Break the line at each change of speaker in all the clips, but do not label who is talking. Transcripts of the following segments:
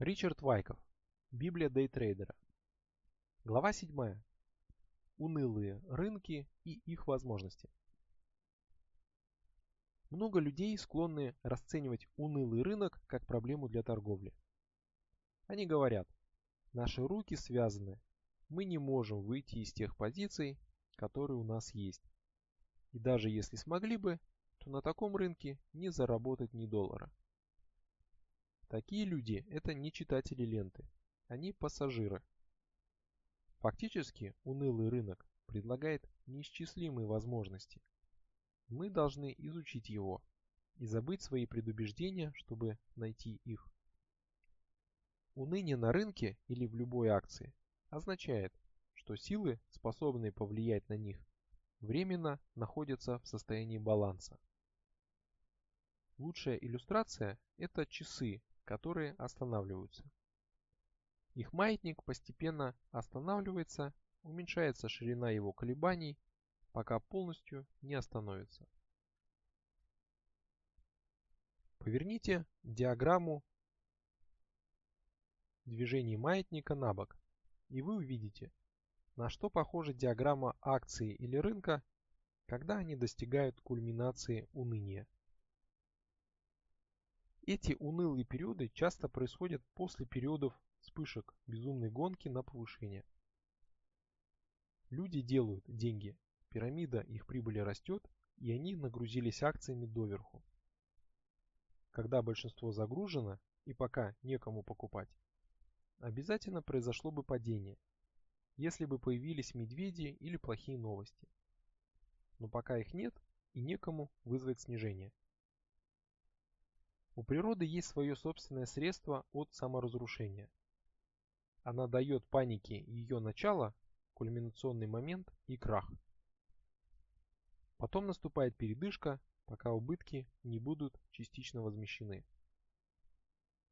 Ричард Вайков. Библия дейтрейдера. Глава 7. Унылые рынки и их возможности. Много людей склонны расценивать унылый рынок как проблему для торговли. Они говорят, наши руки связаны, мы не можем выйти из тех позиций, которые у нас есть. И даже если смогли бы, то на таком рынке не заработать ни доллара. Такие люди – это не читатели ленты, они пассажиры. Фактически, унылый рынок предлагает неисчислимые возможности. Мы должны изучить его и забыть свои предубеждения, чтобы найти их. Уныние на рынке или в любой акции означает, что силы, способные повлиять на них, временно находятся в состоянии баланса. Лучшая иллюстрация – это часы, которые останавливаются. Их маятник постепенно останавливается, уменьшается ширина его колебаний, пока полностью не остановится. Поверните диаграмму движений маятника на бок, и вы увидите, на что похожа диаграмма акции или рынка, когда они достигают кульминации уныния. Эти унылые периоды часто происходят после периодов вспышек безумной гонки на повышение. Люди делают деньги, пирамида их прибыли растет, и они нагрузились акциями доверху. Когда большинство загружено и пока некому покупать, обязательно произошло бы падение, если бы появились медведи или плохие новости. Но пока их нет и некому вызвать снижение. У природы есть свое собственное средство от саморазрушения. Она дает панике ее начало, кульминационный момент и крах. Потом наступает передышка, пока убытки не будут частично возмещены.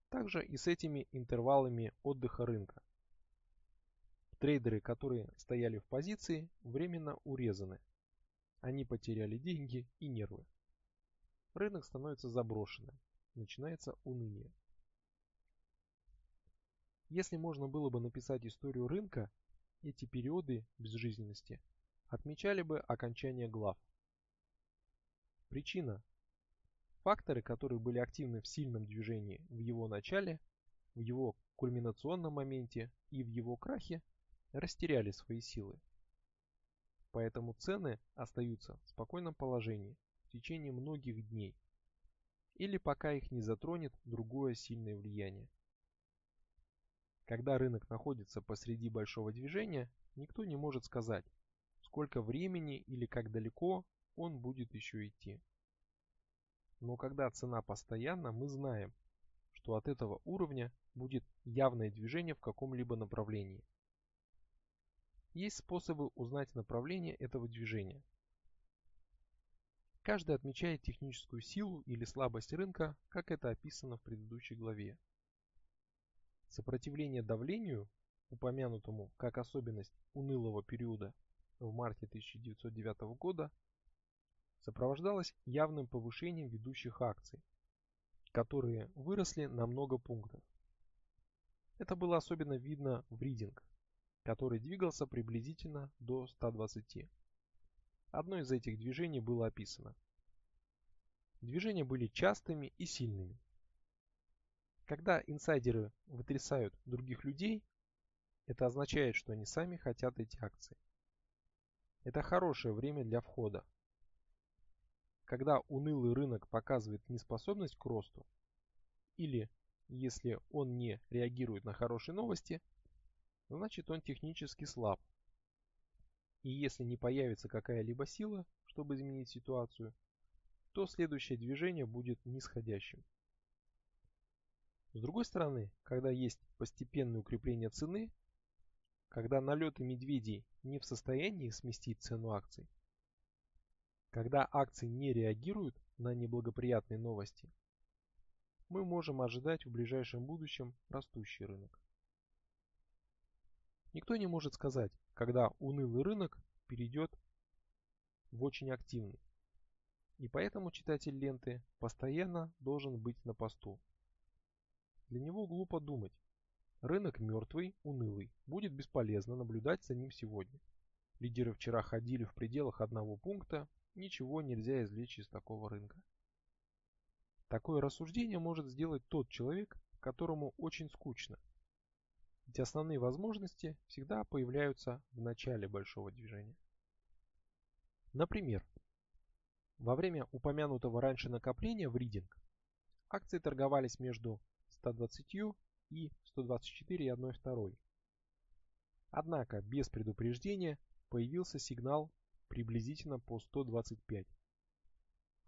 Также и с этими интервалами отдыха рынка. Трейдеры, которые стояли в позиции, временно урезаны. Они потеряли деньги и нервы. Рынок становится заброшенным начинается уныние. Если можно было бы написать историю рынка, эти периоды безжизненности отмечали бы окончание глав. Причина. Факторы, которые были активны в сильном движении в его начале, в его кульминационном моменте и в его крахе, растеряли свои силы. Поэтому цены остаются в спокойном положении в течение многих дней или пока их не затронет другое сильное влияние. Когда рынок находится посреди большого движения, никто не может сказать, сколько времени или как далеко он будет еще идти. Но когда цена постоянна, мы знаем, что от этого уровня будет явное движение в каком-либо направлении. Есть способы узнать направление этого движения. Каждый отмечает техническую силу или слабость рынка, как это описано в предыдущей главе. Сопротивление давлению, упомянутому как особенность унылого периода в марте 1909 года, сопровождалось явным повышением ведущих акций, которые выросли на много пунктов. Это было особенно видно в ридинг, который двигался приблизительно до 120. Одно из этих движений было описано. Движения были частыми и сильными. Когда инсайдеры вытрясают других людей, это означает, что они сами хотят эти акции. Это хорошее время для входа. Когда унылый рынок показывает неспособность к росту, или если он не реагирует на хорошие новости, значит он технически слаб и если не появится какая-либо сила, чтобы изменить ситуацию, то следующее движение будет нисходящим. С другой стороны, когда есть постепенное укрепление цены, когда налеты медведей не в состоянии сместить цену акций, когда акции не реагируют на неблагоприятные новости, мы можем ожидать в ближайшем будущем растущий рынок. Никто не может сказать, когда унылый рынок перейдет в очень активный. И поэтому читатель ленты постоянно должен быть на посту. для него глупо думать. Рынок мертвый, унылый, будет бесполезно наблюдать за ним сегодня. Лидеры вчера ходили в пределах одного пункта, ничего нельзя извлечь из такого рынка. Такое рассуждение может сделать тот человек, которому очень скучно. Ведь основные возможности всегда появляются в начале большого движения. Например, во время упомянутого раньше накопления в ридинг акции торговались между 120 и 124,12. Однако без предупреждения появился сигнал приблизительно по 125,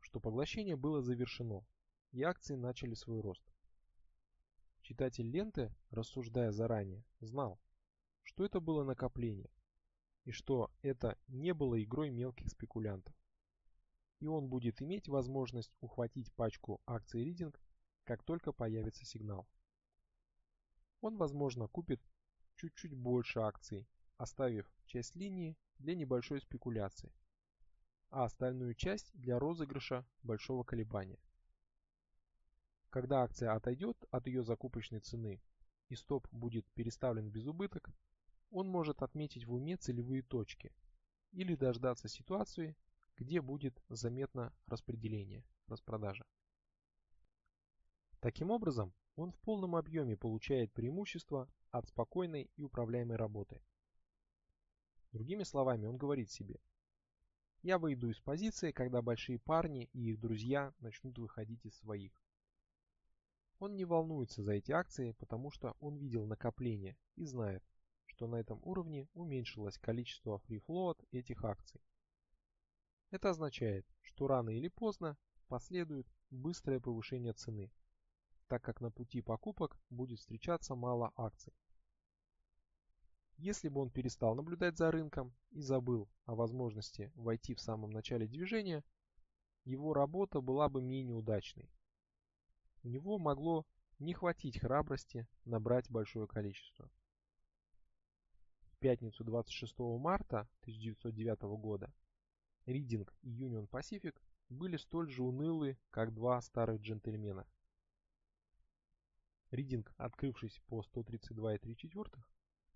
что поглощение было завершено и акции начали свой рост. Читатель ленты, рассуждая заранее, знал, что это было накопление и что это не было игрой мелких спекулянтов. И он будет иметь возможность ухватить пачку акций ридинг, как только появится сигнал. Он, возможно, купит чуть-чуть больше акций, оставив часть линии для небольшой спекуляции, а остальную часть для розыгрыша большого колебания. Когда акция отойдет от ее закупочной цены и стоп будет переставлен без убыток, он может отметить в уме целевые точки или дождаться ситуации, где будет заметно распределение, распродажа. Таким образом, он в полном объеме получает преимущество от спокойной и управляемой работы. Другими словами, он говорит себе, я выйду из позиции, когда большие парни и их друзья начнут выходить из своих. Он не волнуется за эти акции, потому что он видел накопление и знает, что на этом уровне уменьшилось количество free float этих акций. Это означает, что рано или поздно последует быстрое повышение цены, так как на пути покупок будет встречаться мало акций. Если бы он перестал наблюдать за рынком и забыл о возможности войти в самом начале движения, его работа была бы менее удачной. У него могло не хватить храбрости набрать большое количество. В пятницу 26 марта 1909 года Reading и Union Pacific были столь же унылы, как два старых джентльмена – Ридинг, открывшись по 132,3,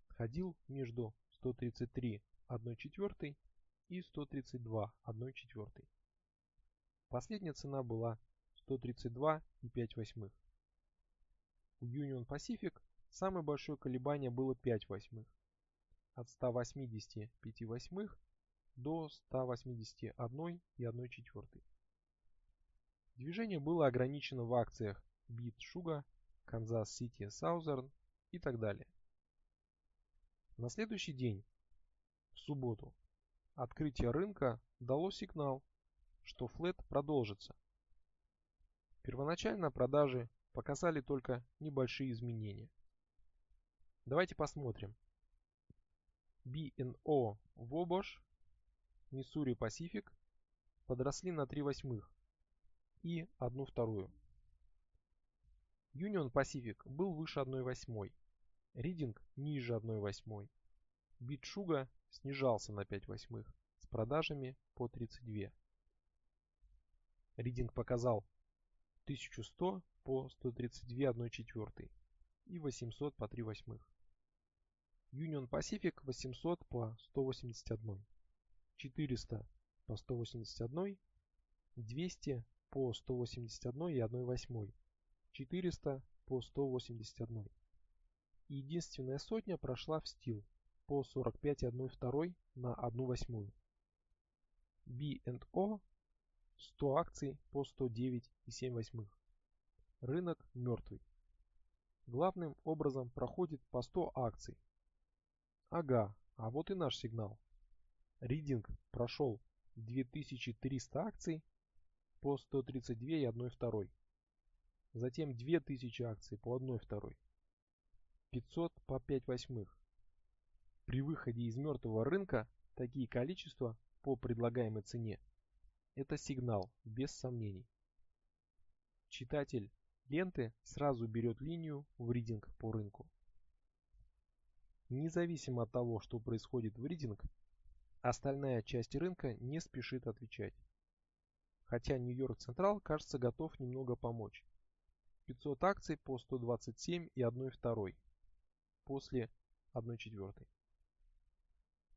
ходил между 133,1 и 132,1. Последняя цена была 132,5. У Union Pacific самое большое колебание было 5 восьмых, от 185 восьмых до 181,1 Движение было ограничено в акциях Beet Sugar Канзас-Сити, Саузерн и так далее. На следующий день, в субботу, открытие рынка дало сигнал, что флет продолжится. Первоначально продажи показали только небольшие изменения. Давайте посмотрим. B&O, Wabash, Missouri Pacific подросли на 3 восьмых и 1 вторую. Union Pacific был выше 1,8, Reading ниже 1,8. Битшуга снижался на 5 восьмых с продажами по 32. Reading показал 1100 по 132 1,4 и 800 по 3 восьмых. Union Pacific 800 по 181, 400 по 181, 200 по 181 и 1 восьмой 400 по 181. И единственная сотня прошла в стил по 45,1 на 1 восьмую. B&O 100 акций по 109,7 восьмых. Рынок мертвый. Главным образом проходит по 100 акций. Ага, а вот и наш сигнал. Ридинг прошел 2300 акций по 132,1 затем 2000 акций по 1 второй, 500 по 5 восьмых. При выходе из мертвого рынка такие количества по предлагаемой цене – это сигнал, без сомнений. Читатель ленты сразу берет линию в ридинг по рынку. Независимо от того, что происходит в ридинг, остальная часть рынка не спешит отвечать. Хотя Нью-Йорк Централ, кажется, готов немного помочь. 500 акций по 127 и 1 второй после 1 четвертой.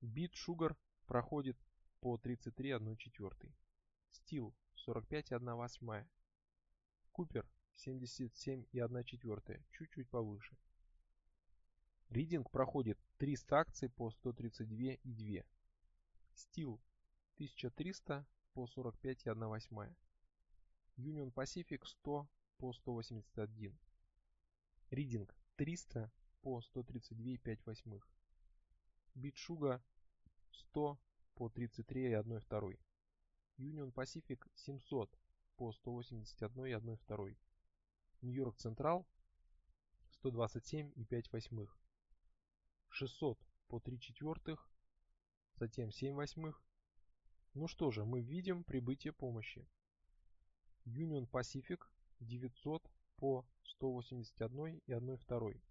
Бит Sugar проходит по 33 1 четвертой. Steel 45 и 1 восьмая. Купер 77 и 1 четвертая, чуть-чуть повыше. Ридинг проходит 300 акций по 132 и 2. Steel 1300 по 45 и 1 восьмая. Union Pacific 100 по 181. Ридинг 300 по 132 и 5 восьмых. Битшуга 100 по 33 и 1 второй. Union Pacific 700 по 181 и 1 второй. Нью-Йорк Централ 127 и 5 восьмых. 600 по 3 четвертых, затем 7 восьмых. Ну что же, мы видим прибытие помощи. Union Pacific 900 по 181 и 1 второй.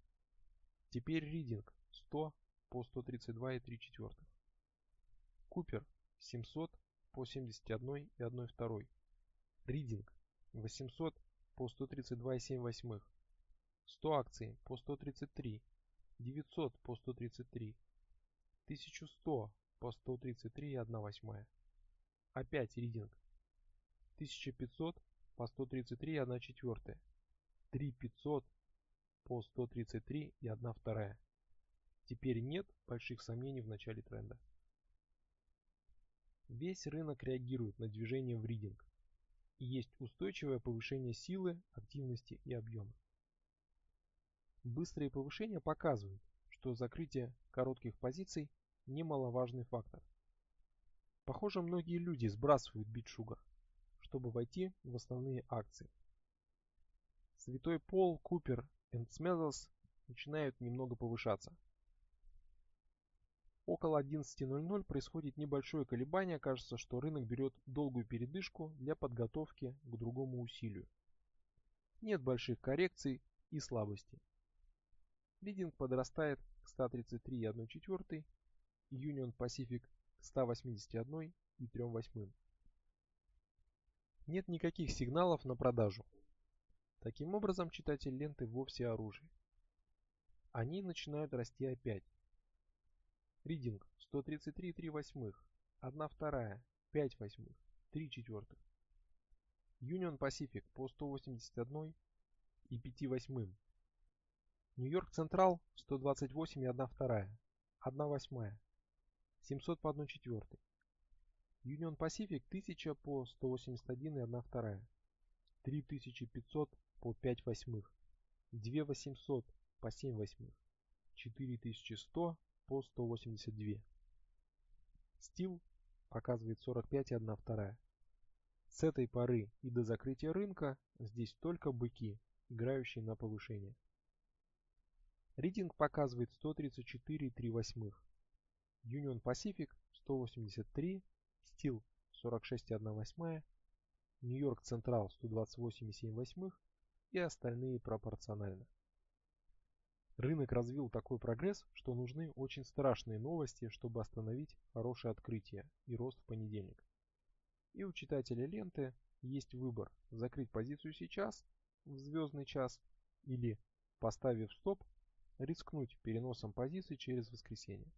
Теперь ридинг 100 по 132 и 3 четвертых. Купер 700 по 71 и 1 второй. Ридинг 800 по 132 и 7 восьмых. 100 акций по 133. 900 по 133. 1100 по 133 и 1 восьмая. Опять ридинг 1500 по 133 и 1 четвертая. 3500 по 133 и 1 вторая. Теперь нет больших сомнений в начале тренда. Весь рынок реагирует на движение в ридинг. И есть устойчивое повышение силы, активности и объема. Быстрые повышения показывают, что закрытие коротких позиций немаловажный фактор. Похоже, многие люди сбрасывают битшугар, чтобы войти в основные акции. Святой Пол, Купер и Смезос начинают немного повышаться. Около 11.00 происходит небольшое колебание, кажется, что рынок берет долгую передышку для подготовки к другому усилию. Нет больших коррекций и слабости. Лидинг подрастает к 133,1 и Union Pacific к 181 и 3 восьмым. Нет никаких сигналов на продажу. Таким образом, читатель ленты вовсе оружие. Они начинают расти опять. Ридинг 133,3 восьмых, 1 вторая, 5 восьмых, 3 четвертых. Union Pacific по 181 и 5 восьмым. Нью-Йорк Централ 128 и 1 вторая, 1 восьмая, 700 по 1 четвертой. Union Pacific 1000 по 181 и 1 вторая, 3500 по 5 восьмых, 2800 по 7 восьмых, 4100 по 182. Стил показывает 45 и 1 вторая. С этой поры и до закрытия рынка здесь только быки, играющие на повышение. Рейтинг показывает 134 и 3 восьмых. Union Pacific 183, Steel 46 и 1 восьмая, Нью-Йорк Централ 128 и 7 восьмых и остальные пропорционально. Рынок развил такой прогресс, что нужны очень страшные новости, чтобы остановить хорошее открытие и рост в понедельник. И у читателя ленты есть выбор закрыть позицию сейчас, в звездный час, или, поставив стоп, рискнуть переносом позиции через воскресенье.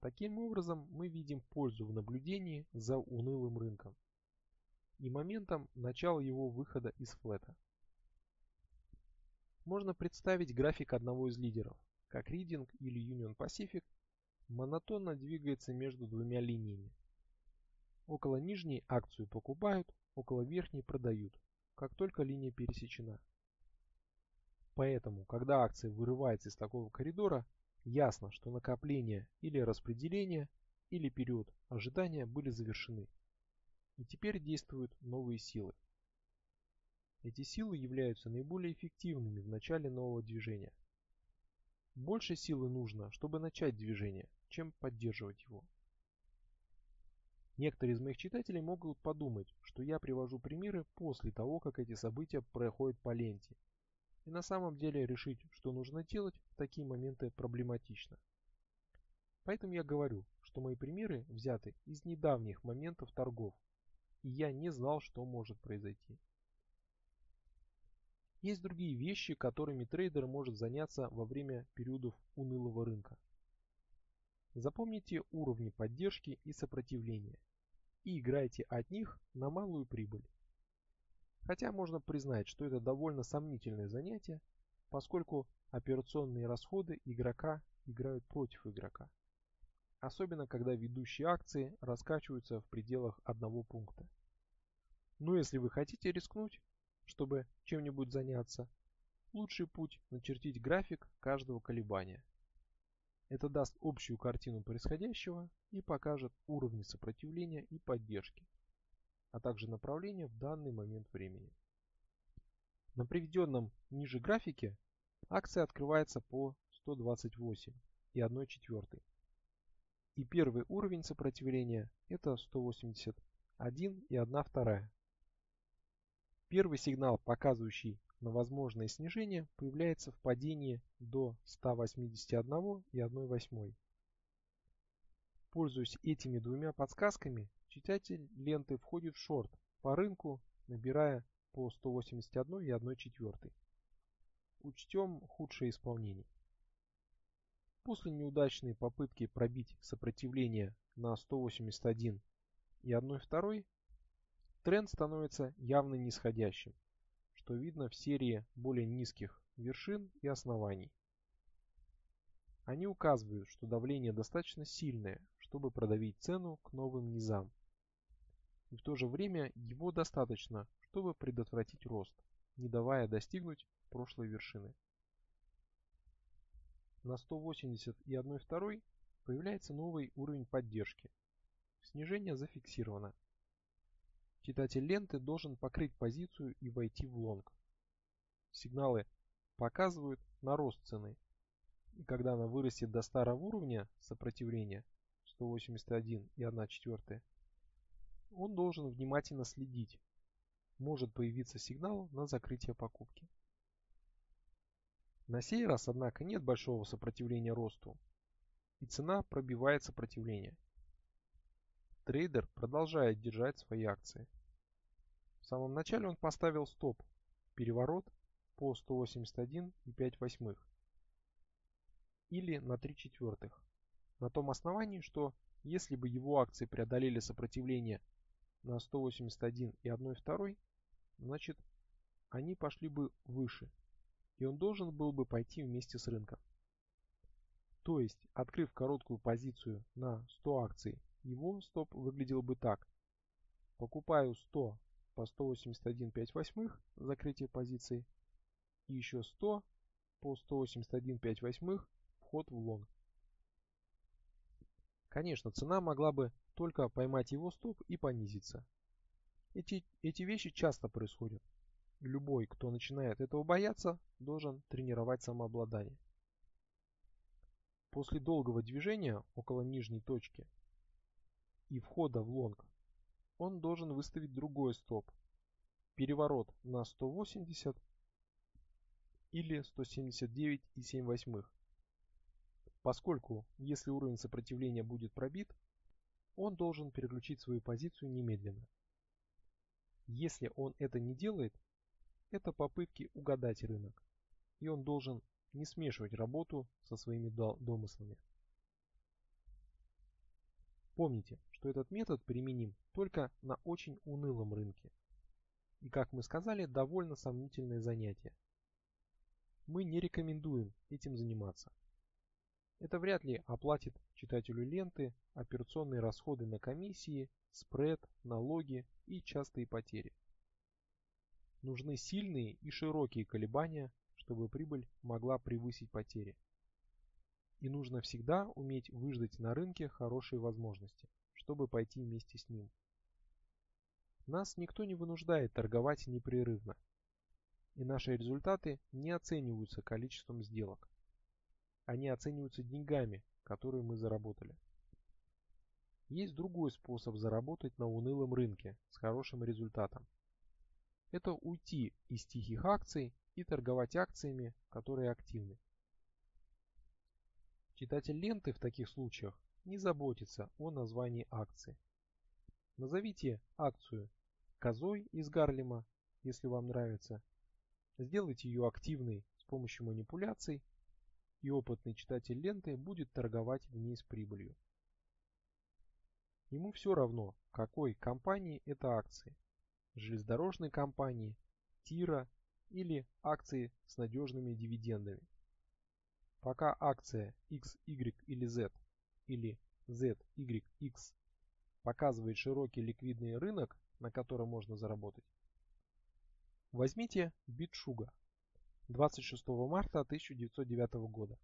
Таким образом, мы видим пользу в наблюдении за унылым рынком и моментом начала его выхода из флета. Можно представить график одного из лидеров, как Reading или Union Pacific монотонно двигается между двумя линиями. Около нижней акцию покупают, около верхней продают, как только линия пересечена. Поэтому, когда акция вырывается из такого коридора, ясно, что накопление или распределение, или период ожидания были завершены. И теперь действуют новые силы. Эти силы являются наиболее эффективными в начале нового движения. Больше силы нужно, чтобы начать движение, чем поддерживать его. Некоторые из моих читателей могут подумать, что я привожу примеры после того, как эти события проходят по ленте. И на самом деле решить, что нужно делать в такие моменты проблематично. Поэтому я говорю, что мои примеры взяты из недавних моментов торгов, и я не знал, что может произойти. Есть другие вещи, которыми трейдер может заняться во время периодов унылого рынка. Запомните уровни поддержки и сопротивления и играйте от них на малую прибыль. Хотя можно признать, что это довольно сомнительное занятие, поскольку операционные расходы игрока играют против игрока. Особенно когда ведущие акции раскачиваются в пределах одного пункта. Но если вы хотите рискнуть, чтобы чем-нибудь заняться, лучший путь начертить график каждого колебания. Это даст общую картину происходящего и покажет уровни сопротивления и поддержки, а также направление в данный момент времени. На приведенном ниже графике акция открывается по 128 и 1 четвертой. И первый уровень сопротивления это 181 и 1 вторая. Первый сигнал, показывающий на возможное снижение, появляется в падении до 181 и 1 восьмой. Пользуясь этими двумя подсказками, читатель ленты входит в шорт по рынку, набирая по 181 и 1 четвертой. Учтем худшее исполнение. После неудачной попытки пробить сопротивление на 181 и 1 второй, тренд становится явно нисходящим, что видно в серии более низких вершин и оснований. Они указывают, что давление достаточно сильное, чтобы продавить цену к новым низам. И в то же время его достаточно, чтобы предотвратить рост, не давая достигнуть прошлой вершины. На 180 и 1,2 появляется новый уровень поддержки. Снижение зафиксировано. Читатель ленты должен покрыть позицию и войти в лонг. Сигналы показывают на рост цены. И когда она вырастет до старого уровня сопротивления 181 и 1 четвертая, он должен внимательно следить. Может появиться сигнал на закрытие покупки. На сей раз, однако, нет большого сопротивления росту, и цена пробивает сопротивление. Трейдер продолжает держать свои акции. В самом начале он поставил стоп, переворот по 181,5 восьмых или на 3 четвертых, на том основании, что если бы его акции преодолели сопротивление на 181 и 1 второй, значит они пошли бы выше и он должен был бы пойти вместе с рынком. То есть, открыв короткую позицию на 100 акций, его стоп выглядел бы так. Покупаю 100 по 181,5 восьмых закрытие позиции и еще 100 по 181,5 восьмых вход в лонг. Конечно, цена могла бы только поймать его стоп и понизиться. Эти, эти вещи часто происходят. Любой, кто начинает этого бояться, должен тренировать самообладание. После долгого движения около нижней точки и входа в лонг, он должен выставить другой стоп. Переворот на 180 или 179,7 Поскольку, если уровень сопротивления будет пробит, он должен переключить свою позицию немедленно. Если он это не делает, это попытки угадать рынок, и он должен не смешивать работу со своими домыслами. Помните, что этот метод применим только на очень унылом рынке. И, как мы сказали, довольно сомнительное занятие. Мы не рекомендуем этим заниматься. Это вряд ли оплатит читателю ленты операционные расходы на комиссии, спред, налоги и частые потери. Нужны сильные и широкие колебания, чтобы прибыль могла превысить потери. И нужно всегда уметь выждать на рынке хорошие возможности, чтобы пойти вместе с ним. Нас никто не вынуждает торговать непрерывно, и наши результаты не оцениваются количеством сделок. Они оцениваются деньгами, которые мы заработали. Есть другой способ заработать на унылом рынке с хорошим результатом это уйти из тихих акций и торговать акциями, которые активны. Читатель ленты в таких случаях не заботится о названии акции. Назовите акцию козой из Гарлема, если вам нравится, сделать ее активной с помощью манипуляций, и опытный читатель ленты будет торговать в ней с прибылью. Ему все равно, какой компании это акции – железнодорожной компании, тира или акции с надежными дивидендами. Пока акция X, Y или Z или Z, Y, X показывает широкий ликвидный рынок, на котором можно заработать. Возьмите Битшуга 26 марта 1909 года,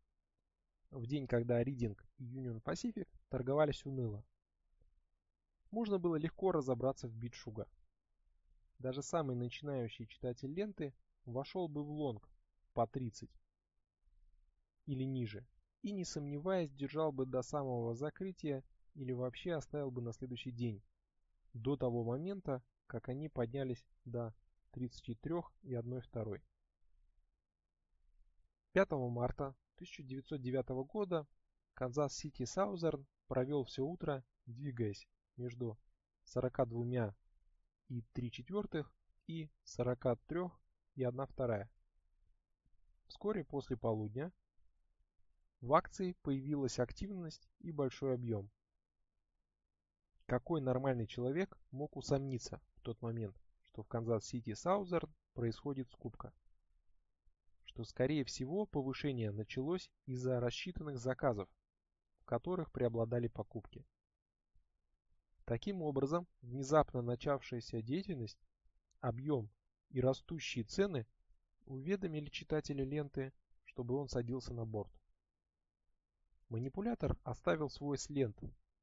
в день, когда Ридинг и Union Pacific торговались уныло. Можно было легко разобраться в Битшуга. Даже самый начинающий читатель ленты вошел бы в лонг по 30 или ниже и не сомневаясь держал бы до самого закрытия или вообще оставил бы на следующий день, до того момента, как они поднялись до 33 и 1,2. 5 марта 1909 года Канзас-Сити Саузерн провел все утро, двигаясь между 42 и 3 четвертых и 43 и 1 вторая. Вскоре после полудня в акции появилась активность и большой объем. Какой нормальный человек мог усомниться в тот момент, что в Канзас-Сити Саузерн происходит скупка? Что скорее всего повышение началось из-за рассчитанных заказов, в которых преобладали покупки. Таким образом, внезапно начавшаяся деятельность, объем и растущие цены уведомили читателя ленты, чтобы он садился на борт. Манипулятор оставил свой след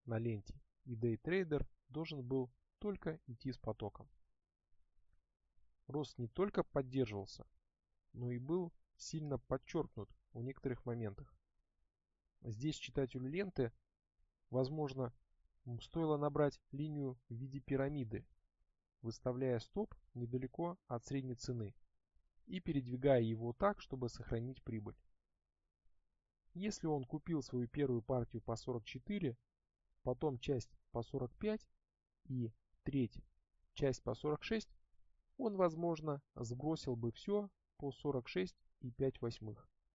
на ленте, и дейтрейдер должен был только идти с потоком. Рост не только поддерживался, но и был сильно подчеркнут в некоторых моментах. Здесь читателю ленты, возможно, стоило набрать линию в виде пирамиды, выставляя стоп недалеко от средней цены и передвигая его так, чтобы сохранить прибыль. Если он купил свою первую партию по 44, потом часть по 45 и треть часть по 46, он, возможно, сбросил бы все по 46 и 5 восьмых.